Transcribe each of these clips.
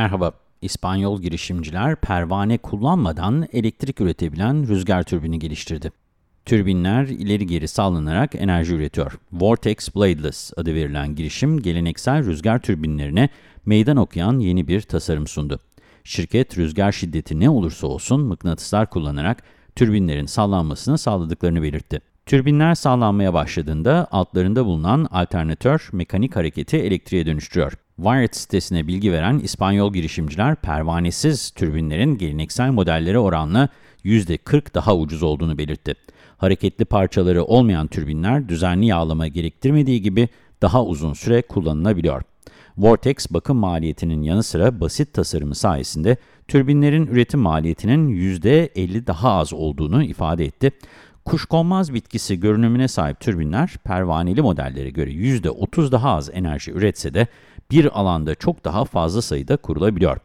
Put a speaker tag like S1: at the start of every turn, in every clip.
S1: Merhaba, İspanyol girişimciler pervane kullanmadan elektrik üretebilen rüzgar türbini geliştirdi. Türbinler ileri geri sallanarak enerji üretiyor. Vortex Bladeless adı verilen girişim, geleneksel rüzgar türbinlerine meydan okuyan yeni bir tasarım sundu. Şirket, rüzgar şiddeti ne olursa olsun mıknatıslar kullanarak türbinlerin sallanmasını sağladıklarını belirtti. Türbinler sallanmaya başladığında altlarında bulunan alternatör mekanik hareketi elektriğe dönüştürüyor. Wired sitesine bilgi veren İspanyol girişimciler pervanesiz türbinlerin geleneksel modellere oranla %40 daha ucuz olduğunu belirtti. Hareketli parçaları olmayan türbinler düzenli yağlama gerektirmediği gibi daha uzun süre kullanılabiliyor. Vortex bakım maliyetinin yanı sıra basit tasarımı sayesinde türbinlerin üretim maliyetinin %50 daha az olduğunu ifade etti. Kuşkonmaz bitkisi görünümüne sahip türbinler pervaneli modellere göre %30 daha az enerji üretse de bir alanda çok daha fazla sayıda kurulabiliyor.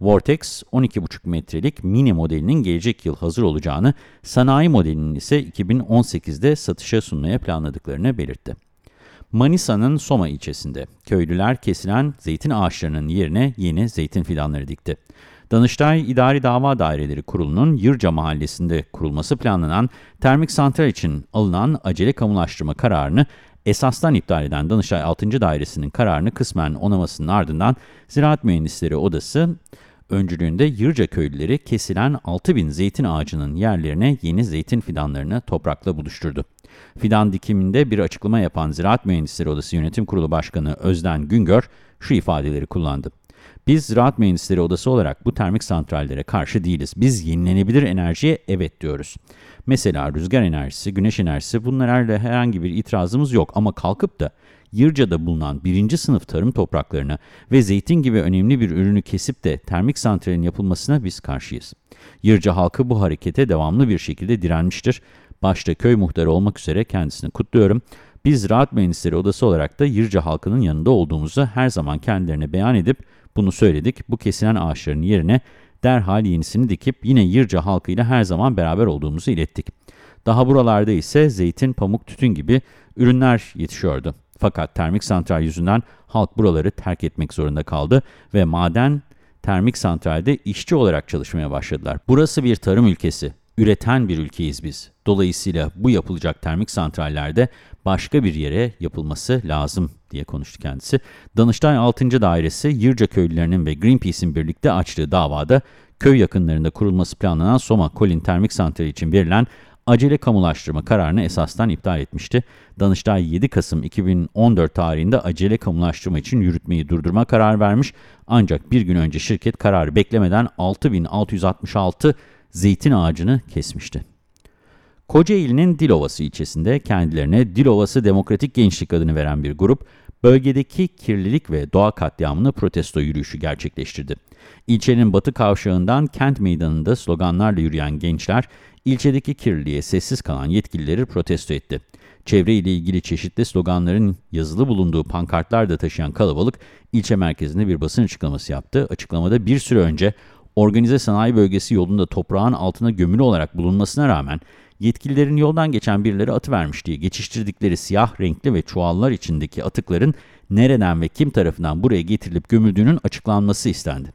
S1: Vortex 12,5 metrelik mini modelinin gelecek yıl hazır olacağını, sanayi modelinin ise 2018'de satışa sunmaya planladıklarını belirtti. Manisa'nın Soma ilçesinde köylüler kesilen zeytin ağaçlarının yerine yeni zeytin fidanları dikti. Danıştay İdari Dava Daireleri Kurulu'nun Yırca Mahallesi'nde kurulması planlanan termik santral için alınan acele kamulaştırma kararını esastan iptal eden Danıştay 6. Dairesi'nin kararını kısmen onamasının ardından Ziraat Mühendisleri Odası öncülüğünde Yırca köylüleri kesilen 6000 zeytin ağacının yerlerine yeni zeytin fidanlarını toprakla buluşturdu. Fidan dikiminde bir açıklama yapan Ziraat Mühendisleri Odası Yönetim Kurulu Başkanı Özden Güngör şu ifadeleri kullandı. Biz Ziraat Mühendisleri Odası olarak bu termik santrallere karşı değiliz. Biz yenilenebilir enerjiye evet diyoruz. Mesela rüzgar enerjisi, güneş enerjisi bunlarla herhangi bir itirazımız yok ama kalkıp da Yırca'da bulunan birinci sınıf tarım topraklarına ve zeytin gibi önemli bir ürünü kesip de termik santralin yapılmasına biz karşıyız. Yırca halkı bu harekete devamlı bir şekilde direnmiştir. Başta köy muhtarı olmak üzere kendisini kutluyorum. Biz Rahat Mühendisleri Odası olarak da Yırca halkının yanında olduğumuzu her zaman kendilerine beyan edip bunu söyledik. Bu kesilen ağaçların yerine derhal yenisini dikip yine Yırca halkıyla her zaman beraber olduğumuzu ilettik. Daha buralarda ise zeytin, pamuk, tütün gibi ürünler yetişiyordu. Fakat termik santral yüzünden halk buraları terk etmek zorunda kaldı ve maden termik santralde işçi olarak çalışmaya başladılar. Burası bir tarım ülkesi, üreten bir ülkeyiz biz. Dolayısıyla bu yapılacak termik santrallerde başka bir yere yapılması lazım diye konuştu kendisi. Danıştay 6. Dairesi Yırca köylülerinin ve Greenpeace'in birlikte açtığı davada köy yakınlarında kurulması planlanan Soma Kolin Termik Santrali için verilen acele kamulaştırma kararını esastan iptal etmişti. Danıştay 7 Kasım 2014 tarihinde acele kamulaştırma için yürütmeyi durdurma kararı vermiş. Ancak bir gün önce şirket kararı beklemeden 6666 zeytin ağacını kesmişti. Kocaeli'nin Dilovası ilçesinde kendilerine Dilovası Demokratik Gençlik adını veren bir grup, bölgedeki kirlilik ve doğa katliamını protesto yürüyüşü gerçekleştirdi. İlçenin batı kavşağından kent meydanında sloganlarla yürüyen gençler, ilçedeki kirliliğe sessiz kalan yetkilileri protesto etti. Çevre ile ilgili çeşitli sloganların yazılı bulunduğu pankartlar da taşıyan kalabalık, ilçe merkezinde bir basın açıklaması yaptı. Açıklamada bir süre önce organize sanayi bölgesi yolunda toprağın altına gömülü olarak bulunmasına rağmen yetkililerin yoldan geçen birileri atıvermiş diye geçiştirdikleri siyah renkli ve çuvallar içindeki atıkların nereden ve kim tarafından buraya getirilip gömüldüğünün açıklanması istendi.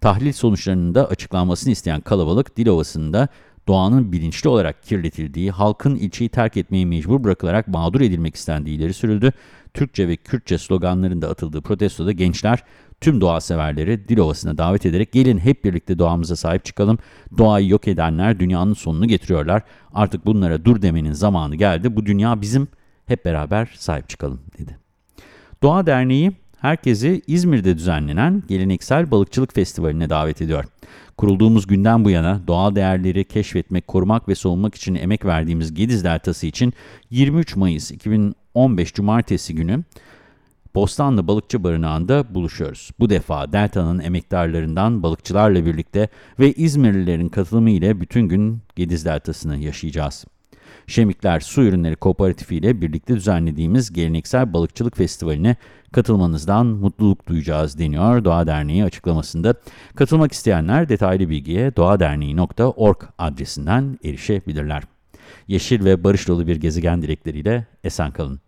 S1: Tahlil sonuçlarının da açıklanmasını isteyen kalabalık Dilovası'nda doğanın bilinçli olarak kirletildiği, halkın ilçeyi terk etmeyi mecbur bırakılarak mağdur edilmek istendiği ileri sürüldü. Türkçe ve Kürtçe sloganlarında atıldığı protestoda gençler tüm doğa severleri Dilovası'na davet ederek gelin hep birlikte doğamıza sahip çıkalım. Doğayı yok edenler dünyanın sonunu getiriyorlar. Artık bunlara dur demenin zamanı geldi. Bu dünya bizim hep beraber sahip çıkalım dedi. Doğa Derneği herkesi İzmir'de düzenlenen geleneksel balıkçılık festivaline davet ediyor. Kurulduğumuz günden bu yana doğal değerleri keşfetmek, korumak ve savunmak için emek verdiğimiz Gediz Deltası için 23 Mayıs 2015 Cumartesi günü Bostanlı Balıkçı Barınağı'nda buluşuyoruz. Bu defa Delta'nın emektarlarından balıkçılarla birlikte ve İzmirlilerin katılımı ile bütün gün Gediz Deltası'nı yaşayacağız. Şemikler Su Ürünleri Kooperatifi ile birlikte düzenlediğimiz geleneksel balıkçılık festivaline katılmanızdan mutluluk duyacağız deniyor Doğa Derneği açıklamasında. Katılmak isteyenler detaylı bilgiye doğaderneği.org adresinden erişebilirler. Yeşil ve barış dolu bir gezegen dilekleriyle esen kalın.